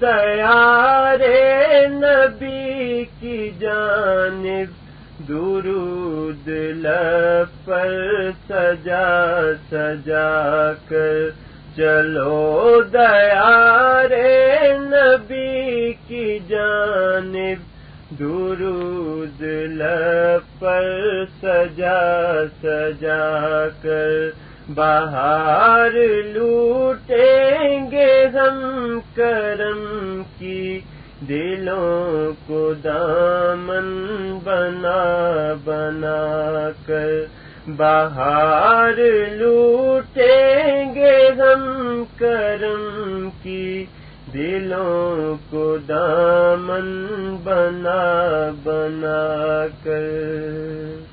دیا رے نبی کی جانب درود پر سجا سجا کر چلو دیا رے نبی کی جانب درود پر سجا سجا کر باہر لوٹیں گے ہم کرم کی، دلوں کو دامن بنا بنا کر باہر لوٹیں گے ہم کرم کی، دلوں کو دامن بنا بنا کر۔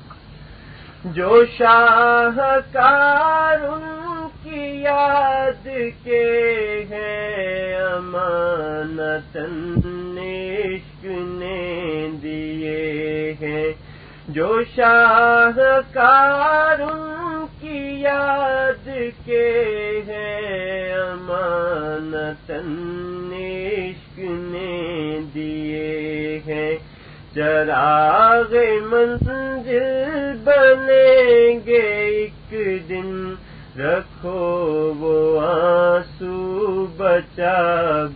جو شاہکار ان کی یاد کے ہیں، امانت عشق نے دیے ہیں۔ جو شاہکار ان کی یاد کے ہیں، امانت عشق نے دیے ہیں۔ چراغ منزل بنیں گے ایک دن، رکھو وہ آنسو بچا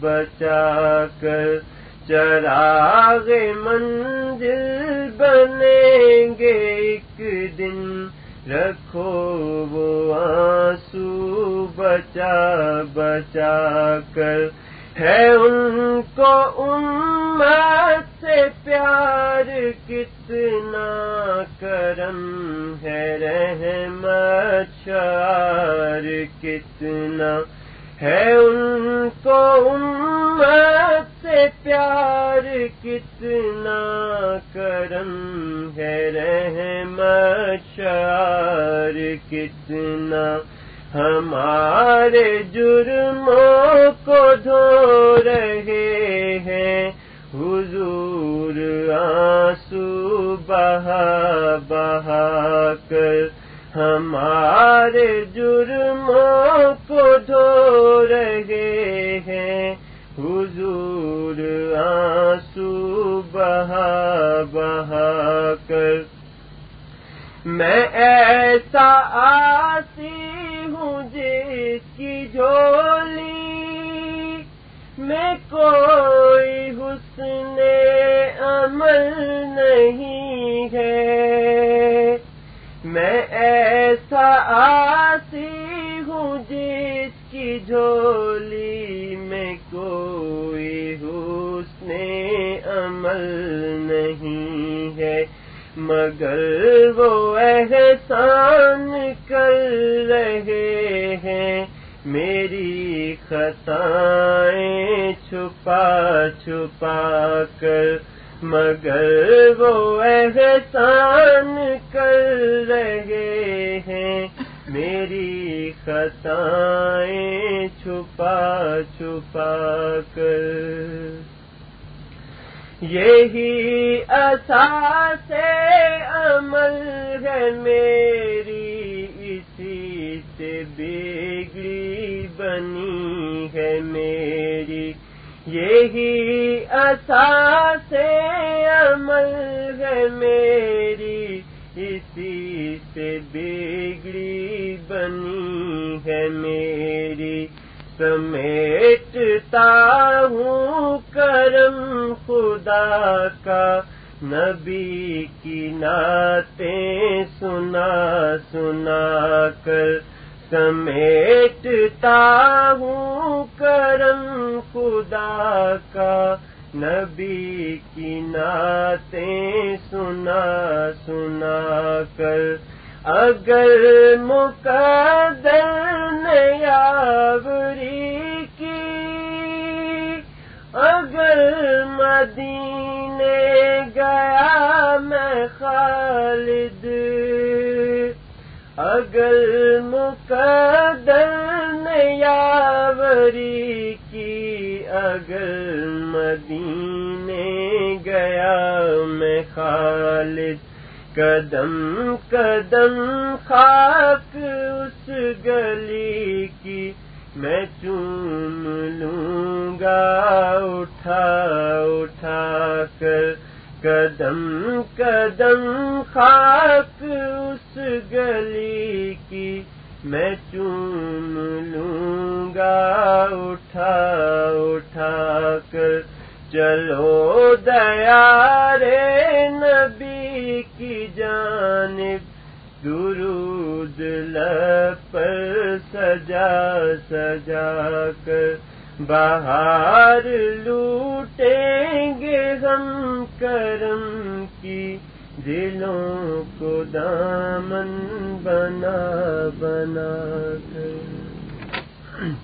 بچا کر۔ چراغ منزل بنیں گے ایک دن، رکھو وہ آنسو بچا بچا کر۔ ہے ان کو امت سے پیار کتنا کرم ہے رحمت شار کتنا ہے ان کو امت سے پیار کتنا کرم ہے رحمت شار کتنا ہمارے جرموں کو دھو رہے ہیں حضور آنسو بہا بہا کر ہمارے جرموں کو دھو رہے ہیں۔ حضور آنسو بہا بہا کر۔ میں ایسا آسی ہوں جس کی جھولی۔ میں کوئی حسن عمل نہیں عمل نہیں ہے، مگر وہ احسان کر رہے ہیں۔ میری خطائیں چھپا چھپا کر، مگر وہ احسان کر رہے ہیں۔ میری خطائیں چھپا چھپا کر۔ یہی اساس عمل ہے میری، اسی سے بگڑی بنی ہے میری۔ یہی اساس عمل ہے میری، اسی سے بگڑی بنی ہے میری۔ سمیٹتا ہوں کرم خدا کا۔ نبی کی نعتیں سنا سنا کر سمیٹتا ہوں کرم خدا کا۔ نبی کی نعتیں سنا سنا کر۔ اگر مقدر نیاوری مدینے گیا میں خالد۔ اگر مقدر نیاوری کی اگر مدینے گیا میں خالد۔ قدم قدم خاک اس گلی کی میں چوم لوں گا، اٹھا اٹھا کر قدم قدم خاک اس گلی کی میں چون لوں گا اٹھا اٹھا کر چلو دیا رے نبی کی جانب، درود پر سجا سجا کر۔ باہر لوٹیں کرم کرم کی دلوں کو دامن بنا بنا کر۔